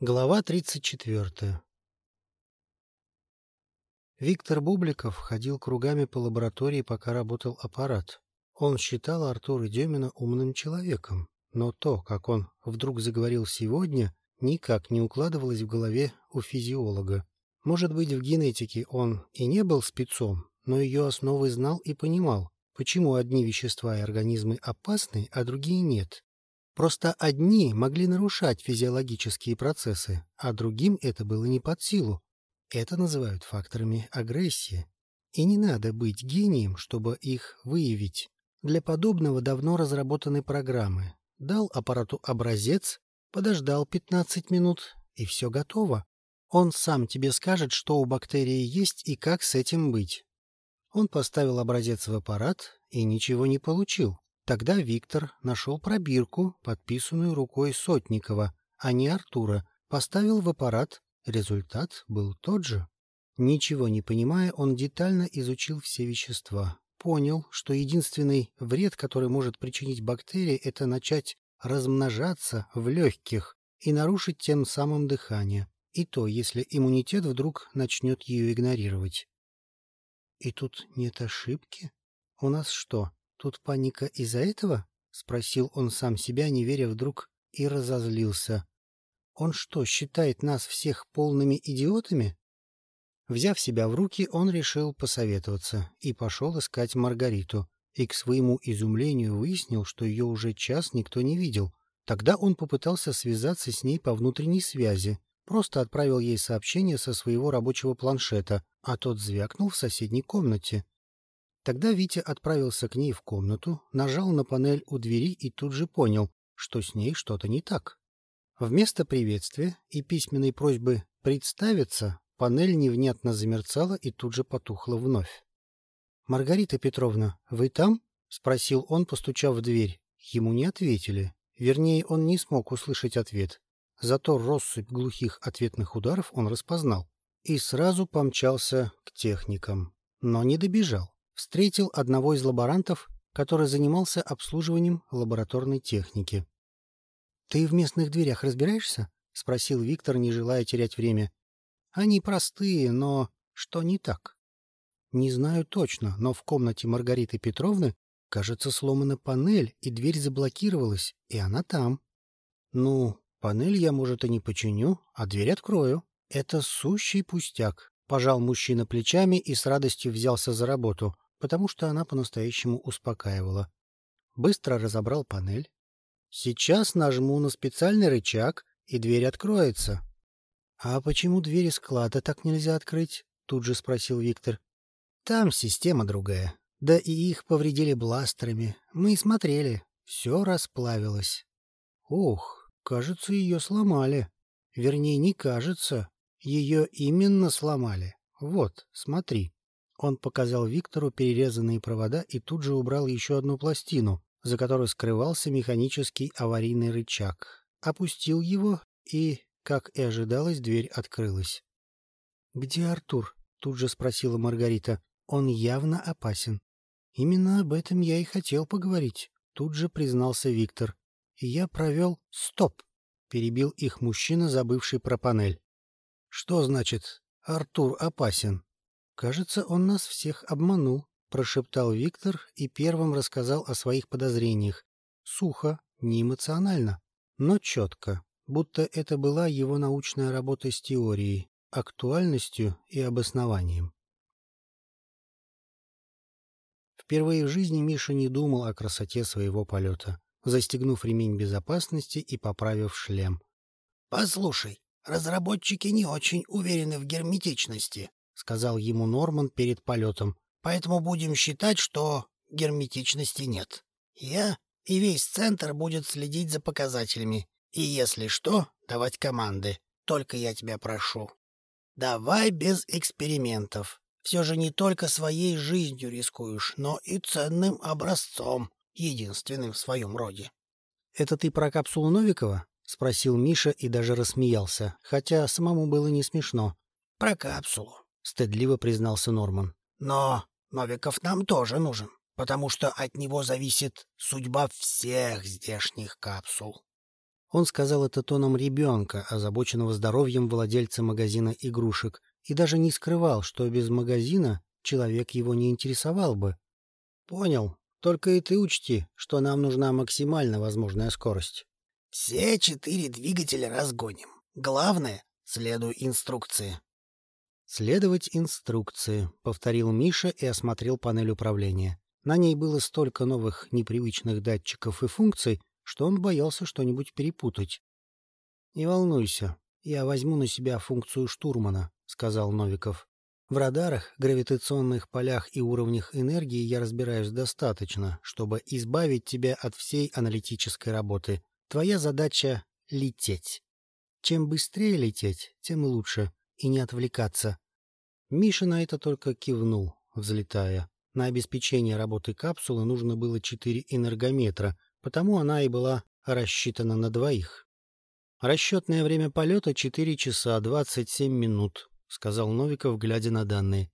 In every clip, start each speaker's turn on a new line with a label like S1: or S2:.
S1: Глава 34 Виктор Бубликов ходил кругами по лаборатории, пока работал аппарат. Он считал Артура Демина умным человеком, но то, как он вдруг заговорил сегодня, никак не укладывалось в голове у физиолога. Может быть, в генетике он и не был спецом, но ее основы знал и понимал, почему одни вещества и организмы опасны, а другие нет. Просто одни могли нарушать физиологические процессы, а другим это было не под силу. Это называют факторами агрессии. И не надо быть гением, чтобы их выявить. Для подобного давно разработаны программы. Дал аппарату образец, подождал 15 минут, и все готово. Он сам тебе скажет, что у бактерии есть и как с этим быть. Он поставил образец в аппарат и ничего не получил. Тогда Виктор нашел пробирку, подписанную рукой Сотникова, а не Артура, поставил в аппарат. Результат был тот же. Ничего не понимая, он детально изучил все вещества. Понял, что единственный вред, который может причинить бактерии, это начать размножаться в легких и нарушить тем самым дыхание. И то, если иммунитет вдруг начнет ее игнорировать. И тут нет ошибки? У нас что, Тут паника из-за этого? — спросил он сам себя, не веря вдруг, и разозлился. Он что, считает нас всех полными идиотами? Взяв себя в руки, он решил посоветоваться и пошел искать Маргариту. И к своему изумлению выяснил, что ее уже час никто не видел. Тогда он попытался связаться с ней по внутренней связи, просто отправил ей сообщение со своего рабочего планшета, а тот звякнул в соседней комнате. Тогда Витя отправился к ней в комнату, нажал на панель у двери и тут же понял, что с ней что-то не так. Вместо приветствия и письменной просьбы представиться, панель невнятно замерцала и тут же потухла вновь. — Маргарита Петровна, вы там? — спросил он, постучав в дверь. Ему не ответили. Вернее, он не смог услышать ответ. Зато россыпь глухих ответных ударов он распознал. И сразу помчался к техникам. Но не добежал встретил одного из лаборантов, который занимался обслуживанием лабораторной техники. — Ты в местных дверях разбираешься? — спросил Виктор, не желая терять время. — Они простые, но что не так? — Не знаю точно, но в комнате Маргариты Петровны, кажется, сломана панель, и дверь заблокировалась, и она там. — Ну, панель я, может, и не починю, а дверь открою. Это сущий пустяк. Пожал мужчина плечами и с радостью взялся за работу потому что она по-настоящему успокаивала. Быстро разобрал панель. Сейчас нажму на специальный рычаг, и дверь откроется. — А почему двери склада так нельзя открыть? — тут же спросил Виктор. — Там система другая. Да и их повредили бластерами. Мы смотрели. Все расплавилось. Ух, кажется, ее сломали. Вернее, не кажется. Ее именно сломали. Вот, смотри. Он показал Виктору перерезанные провода и тут же убрал еще одну пластину, за которой скрывался механический аварийный рычаг. Опустил его, и, как и ожидалось, дверь открылась. — Где Артур? — тут же спросила Маргарита. — Он явно опасен. — Именно об этом я и хотел поговорить, — тут же признался Виктор. — Я провел... — Стоп! — перебил их мужчина, забывший про панель. — Что значит «Артур опасен»? «Кажется, он нас всех обманул», — прошептал Виктор и первым рассказал о своих подозрениях. Сухо, не эмоционально, но четко, будто это была его научная работа с теорией, актуальностью и обоснованием. Впервые в жизни Миша не думал о красоте своего полета, застегнув ремень безопасности и поправив шлем.
S2: — Послушай, разработчики не очень уверены в герметичности, —
S1: сказал ему Норман перед полетом.
S2: — Поэтому будем считать, что герметичности нет. Я и весь центр будет следить за показателями. И если что, давать команды. Только я тебя прошу. Давай без экспериментов. Все же не только своей жизнью рискуешь, но и ценным образцом, единственным в своем роде.
S1: — Это ты про капсулу Новикова? — спросил Миша и даже рассмеялся, хотя самому было не смешно.
S2: — Про капсулу
S1: стыдливо признался Норман.
S2: Но Новиков нам тоже нужен, потому что от него зависит судьба всех здешних капсул.
S1: Он сказал это тоном ребенка, озабоченного здоровьем владельца магазина игрушек, и даже не скрывал, что без магазина человек его не интересовал бы. «Понял. Только и ты учти, что нам нужна максимально возможная скорость».
S2: «Все четыре двигателя разгоним. Главное — следуй инструкции».
S1: «Следовать инструкции», — повторил Миша и осмотрел панель управления. На ней было столько новых непривычных датчиков и функций, что он боялся что-нибудь перепутать. «Не волнуйся, я возьму на себя функцию штурмана», — сказал Новиков. «В радарах, гравитационных полях и уровнях энергии я разбираюсь достаточно, чтобы избавить тебя от всей аналитической работы. Твоя задача — лететь. Чем быстрее лететь, тем лучше и не отвлекаться. Миша на это только кивнул, взлетая. На обеспечение работы капсулы нужно было четыре энергометра, потому она и была рассчитана на двоих. «Расчетное время полета — четыре часа двадцать семь минут», — сказал Новиков, глядя на данные.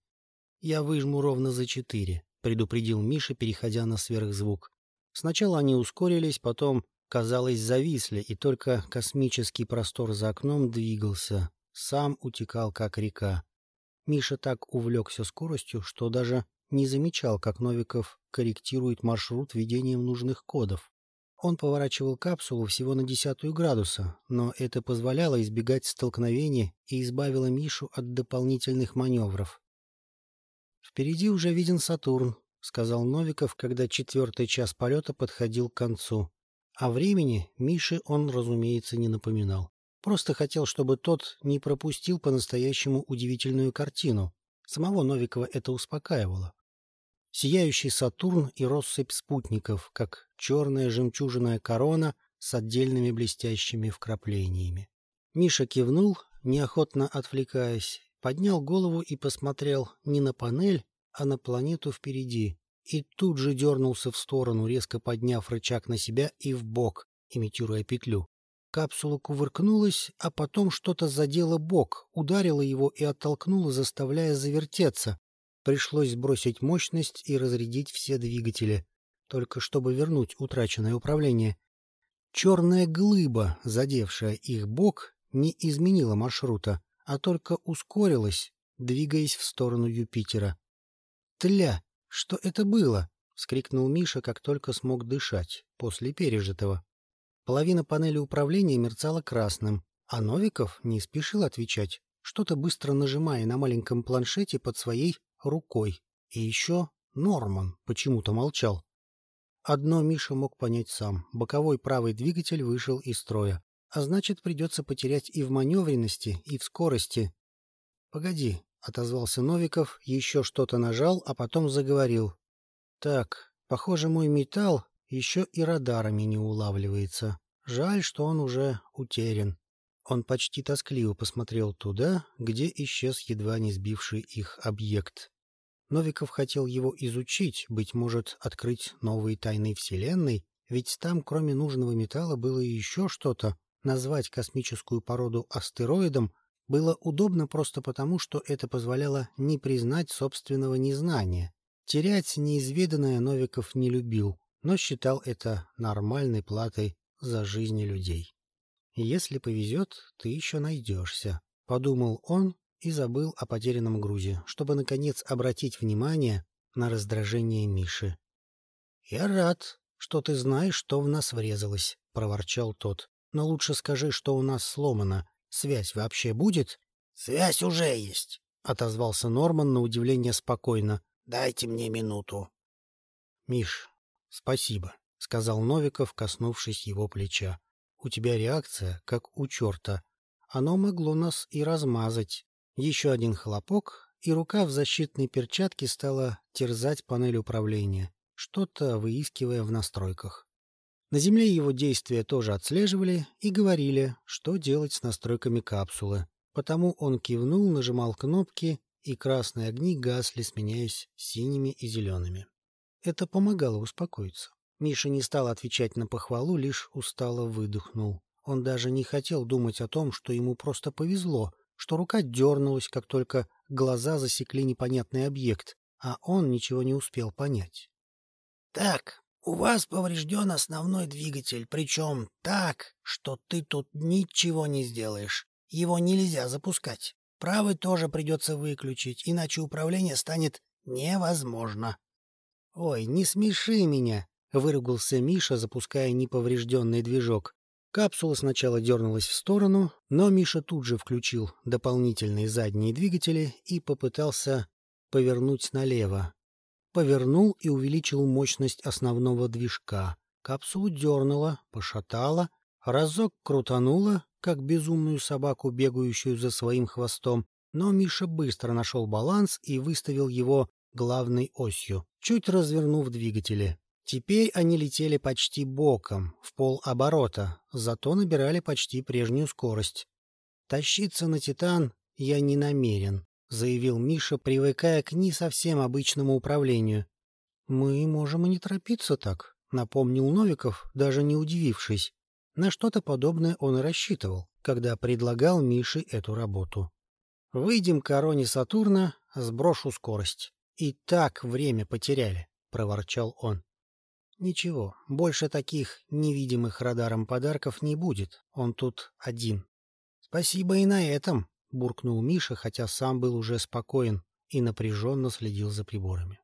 S1: «Я выжму ровно за четыре», — предупредил Миша, переходя на сверхзвук. Сначала они ускорились, потом, казалось, зависли, и только космический простор за окном двигался, сам утекал, как река. Миша так увлекся скоростью, что даже не замечал, как Новиков корректирует маршрут введением нужных кодов. Он поворачивал капсулу всего на десятую градуса, но это позволяло избегать столкновения и избавило Мишу от дополнительных маневров. «Впереди уже виден Сатурн», — сказал Новиков, когда четвертый час полета подходил к концу. О времени Мише он, разумеется, не напоминал. Просто хотел, чтобы тот не пропустил по-настоящему удивительную картину. Самого Новикова это успокаивало. Сияющий Сатурн и россыпь спутников, как черная жемчужная корона с отдельными блестящими вкраплениями. Миша кивнул, неохотно отвлекаясь, поднял голову и посмотрел не на панель, а на планету впереди, и тут же дернулся в сторону, резко подняв рычаг на себя и в бок, имитируя петлю. Капсула кувыркнулась, а потом что-то задело бок, ударило его и оттолкнуло, заставляя завертеться. Пришлось сбросить мощность и разрядить все двигатели, только чтобы вернуть утраченное управление. Черная глыба, задевшая их бок, не изменила маршрута, а только ускорилась, двигаясь в сторону Юпитера. «Тля! Что это было?» — вскрикнул Миша, как только смог дышать после пережитого. Половина панели управления мерцала красным, а Новиков не спешил отвечать, что-то быстро нажимая на маленьком планшете под своей рукой. И еще Норман почему-то молчал. Одно Миша мог понять сам. Боковой правый двигатель вышел из строя. А значит, придется потерять и в маневренности, и в скорости. — Погоди, — отозвался Новиков, еще что-то нажал, а потом заговорил. — Так, похоже, мой металл еще и радарами не улавливается. Жаль, что он уже утерян. Он почти тоскливо посмотрел туда, где исчез едва не сбивший их объект. Новиков хотел его изучить, быть может, открыть новые тайны Вселенной, ведь там, кроме нужного металла, было еще что-то. Назвать космическую породу астероидом было удобно просто потому, что это позволяло не признать собственного незнания. Терять неизведанное Новиков не любил, но считал это нормальной платой за жизни людей. «Если повезет, ты еще найдешься», — подумал он и забыл о потерянном грузе, чтобы, наконец, обратить внимание на раздражение Миши. «Я рад, что ты знаешь, что в нас врезалось», — проворчал тот. «Но лучше скажи, что у нас сломано. Связь вообще будет?»
S2: «Связь уже есть», — отозвался Норман на удивление спокойно. «Дайте мне минуту».
S1: «Миш, «Спасибо», — сказал Новиков, коснувшись его плеча. «У тебя реакция, как у черта. Оно могло нас и размазать». Еще один хлопок, и рука в защитной перчатке стала терзать панель управления, что-то выискивая в настройках. На Земле его действия тоже отслеживали и говорили, что делать с настройками капсулы. Потому он кивнул, нажимал кнопки, и красные огни гасли, сменяясь синими и зелеными. Это помогало успокоиться. Миша не стал отвечать на похвалу, лишь устало выдохнул. Он даже не хотел думать о том, что ему просто повезло, что рука дернулась, как только глаза засекли непонятный объект, а он ничего не успел понять.
S2: — Так, У вас поврежден основной двигатель, причем так, что ты тут ничего не сделаешь. Его нельзя запускать. Правый тоже придется выключить, иначе управление станет невозможно.
S1: — Ой, не смеши меня! — выругался Миша, запуская неповрежденный движок. Капсула сначала дернулась в сторону, но Миша тут же включил дополнительные задние двигатели и попытался повернуть налево. Повернул и увеличил мощность основного движка. Капсулу дернула, пошатала, разок крутанула, как безумную собаку, бегающую за своим хвостом, но Миша быстро нашел баланс и выставил его главной осью, чуть развернув двигатели. Теперь они летели почти боком, в полоборота, зато набирали почти прежнюю скорость. «Тащиться на «Титан» я не намерен», — заявил Миша, привыкая к не совсем обычному управлению. «Мы можем и не торопиться так», — напомнил Новиков, даже не удивившись. На что-то подобное он и рассчитывал, когда предлагал Мише эту работу. «Выйдем к короне Сатурна, сброшу скорость. И так время потеряли», — проворчал он. Ничего, больше таких невидимых радаром подарков не будет. Он тут один. Спасибо и на этом, буркнул Миша, хотя сам был уже спокоен и напряженно следил за приборами.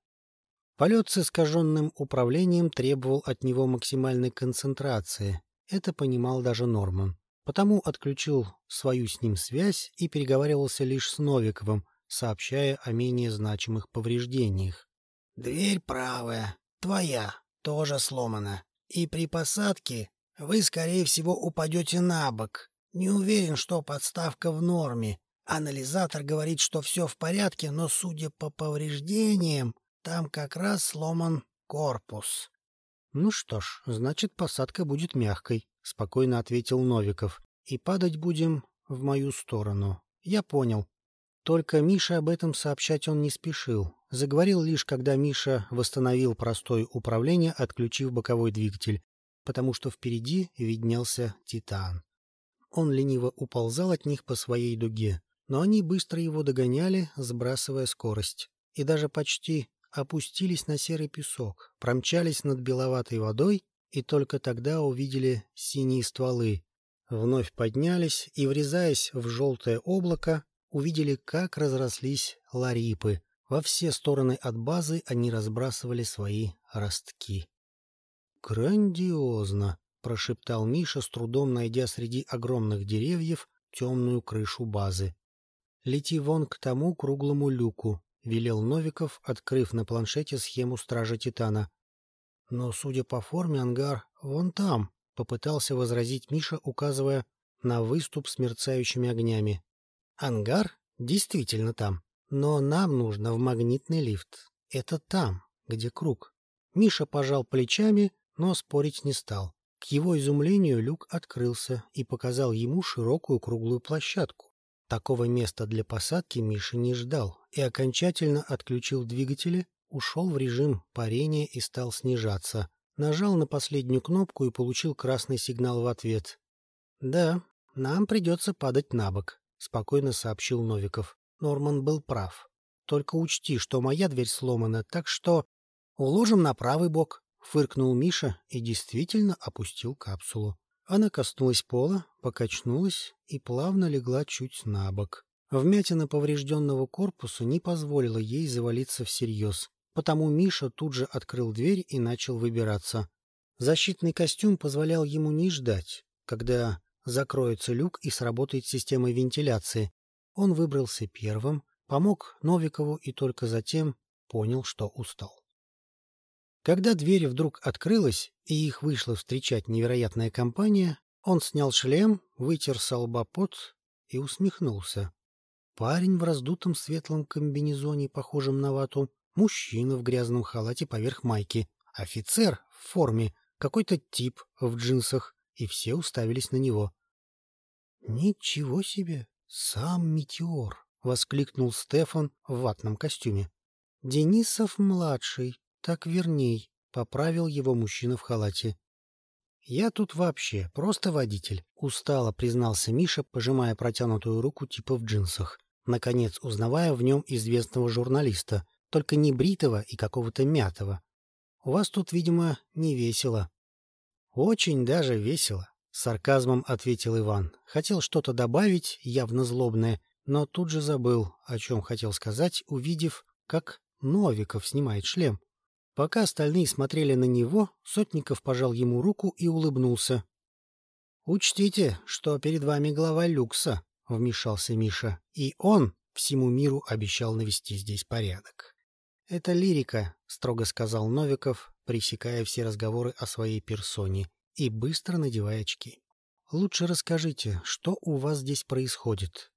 S1: Полет с искаженным управлением требовал от него максимальной концентрации. Это понимал даже Норман. Потому отключил свою с ним связь и переговаривался лишь с Новиковым, сообщая о менее значимых повреждениях.
S2: «Дверь правая, твоя», тоже сломана. И при посадке вы, скорее всего, упадете на бок. Не уверен, что подставка в норме. Анализатор говорит, что все в порядке, но, судя по повреждениям, там как раз сломан корпус.
S1: — Ну что ж, значит, посадка будет мягкой, — спокойно ответил Новиков. — И падать будем в мою сторону. Я понял. Только Мише об этом сообщать он не спешил. Заговорил лишь, когда Миша восстановил простое управление, отключив боковой двигатель, потому что впереди виднелся «Титан». Он лениво уползал от них по своей дуге, но они быстро его догоняли, сбрасывая скорость, и даже почти опустились на серый песок, промчались над беловатой водой и только тогда увидели синие стволы, вновь поднялись и, врезаясь в желтое облако, увидели, как разрослись ларипы. Во все стороны от базы они разбрасывали свои ростки. «Грандиозно!» — прошептал Миша, с трудом найдя среди огромных деревьев темную крышу базы. «Лети вон к тому круглому люку», — велел Новиков, открыв на планшете схему Стража Титана. «Но, судя по форме, ангар вон там», — попытался возразить Миша, указывая на выступ с мерцающими огнями. Ангар действительно там, но нам нужно в магнитный лифт. Это там, где круг. Миша пожал плечами, но спорить не стал. К его изумлению люк открылся и показал ему широкую круглую площадку. Такого места для посадки Миша не ждал и окончательно отключил двигатели, ушел в режим парения и стал снижаться. Нажал на последнюю кнопку и получил красный сигнал в ответ. «Да, нам придется падать на бок», — спокойно сообщил Новиков. Норман был прав. «Только учти, что моя дверь сломана, так что уложим на правый бок», — фыркнул Миша и действительно опустил капсулу. Она коснулась пола, покачнулась и плавно легла чуть на бок. Вмятина поврежденного корпуса не позволила ей завалиться всерьез, потому Миша тут же открыл дверь и начал выбираться. Защитный костюм позволял ему не ждать, когда закроется люк и сработает система вентиляции. Он выбрался первым, помог Новикову и только затем понял, что устал. Когда дверь вдруг открылась, и их вышла встречать невероятная компания, он снял шлем, вытер со лба пот и усмехнулся. Парень в раздутом светлом комбинезоне, похожем на вату, мужчина в грязном халате поверх майки, офицер в форме, какой-то тип в джинсах, и все уставились на него. «Ничего себе! Сам метеор!» — воскликнул Стефан в ватном костюме. «Денисов-младший, так верней», — поправил его мужчина в халате. «Я тут вообще просто водитель», — устало признался Миша, пожимая протянутую руку типа в джинсах, наконец узнавая в нем известного журналиста, только не бритого и какого-то мятого. У вас тут, видимо, не весело. Очень даже весело, сарказмом ответил Иван. Хотел что-то добавить, явно злобное, но тут же забыл, о чем хотел сказать, увидев, как Новиков снимает шлем. Пока остальные смотрели на него, Сотников пожал ему руку и улыбнулся. — Учтите, что перед вами глава люкса, — вмешался Миша, и он всему миру обещал навести здесь порядок. — Это лирика, — строго сказал Новиков, пресекая все разговоры о своей персоне и быстро надевая очки. — Лучше расскажите, что у вас здесь происходит.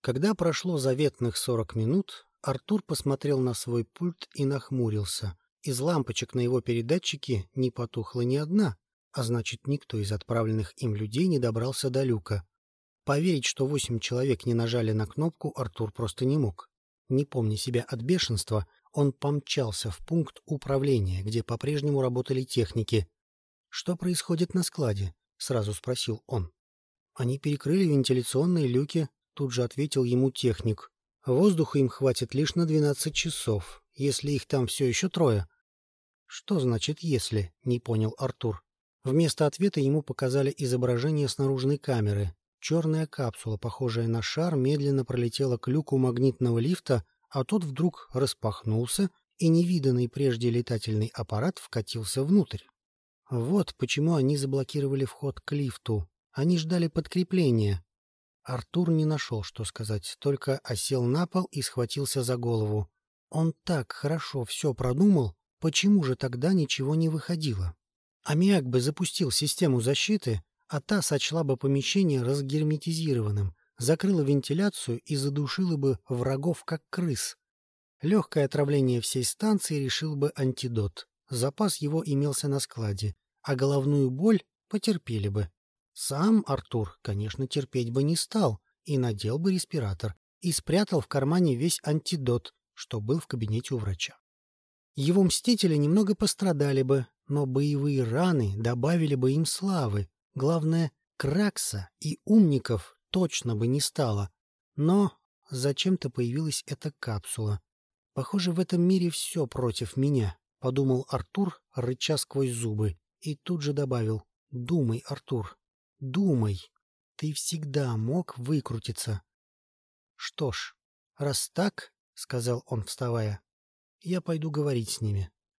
S1: Когда прошло заветных сорок минут, Артур посмотрел на свой пульт и нахмурился. Из лампочек на его передатчике не потухла ни одна, а значит, никто из отправленных им людей не добрался до люка. Поверить, что восемь человек не нажали на кнопку, Артур просто не мог. Не помня себя от бешенства, он помчался в пункт управления, где по-прежнему работали техники. «Что происходит на складе?» — сразу спросил он. «Они перекрыли вентиляционные люки», — тут же ответил ему техник. Воздуха им хватит лишь на двенадцать часов, если их там все еще трое. Что значит «если»? — не понял Артур. Вместо ответа ему показали изображение с наружной камеры. Черная капсула, похожая на шар, медленно пролетела к люку магнитного лифта, а тот вдруг распахнулся, и невиданный прежде летательный аппарат вкатился внутрь. Вот почему они заблокировали вход к лифту. Они ждали подкрепления, Артур не нашел, что сказать, только осел на пол и схватился за голову. Он так хорошо все продумал, почему же тогда ничего не выходило? Аммиак бы запустил систему защиты, а та сочла бы помещение разгерметизированным, закрыла вентиляцию и задушила бы врагов как крыс. Легкое отравление всей станции решил бы антидот. Запас его имелся на складе, а головную боль потерпели бы. Сам Артур, конечно, терпеть бы не стал и надел бы респиратор и спрятал в кармане весь антидот, что был в кабинете у врача. Его мстители немного пострадали бы, но боевые раны добавили бы им славы. Главное, Кракса и умников точно бы не стало. Но зачем-то появилась эта капсула. Похоже, в этом мире все против меня, — подумал Артур, рыча сквозь зубы, и тут же добавил. Думай, Артур, Думай, ты всегда мог выкрутиться. — Что ж, раз так, — сказал он, вставая, — я пойду говорить с ними.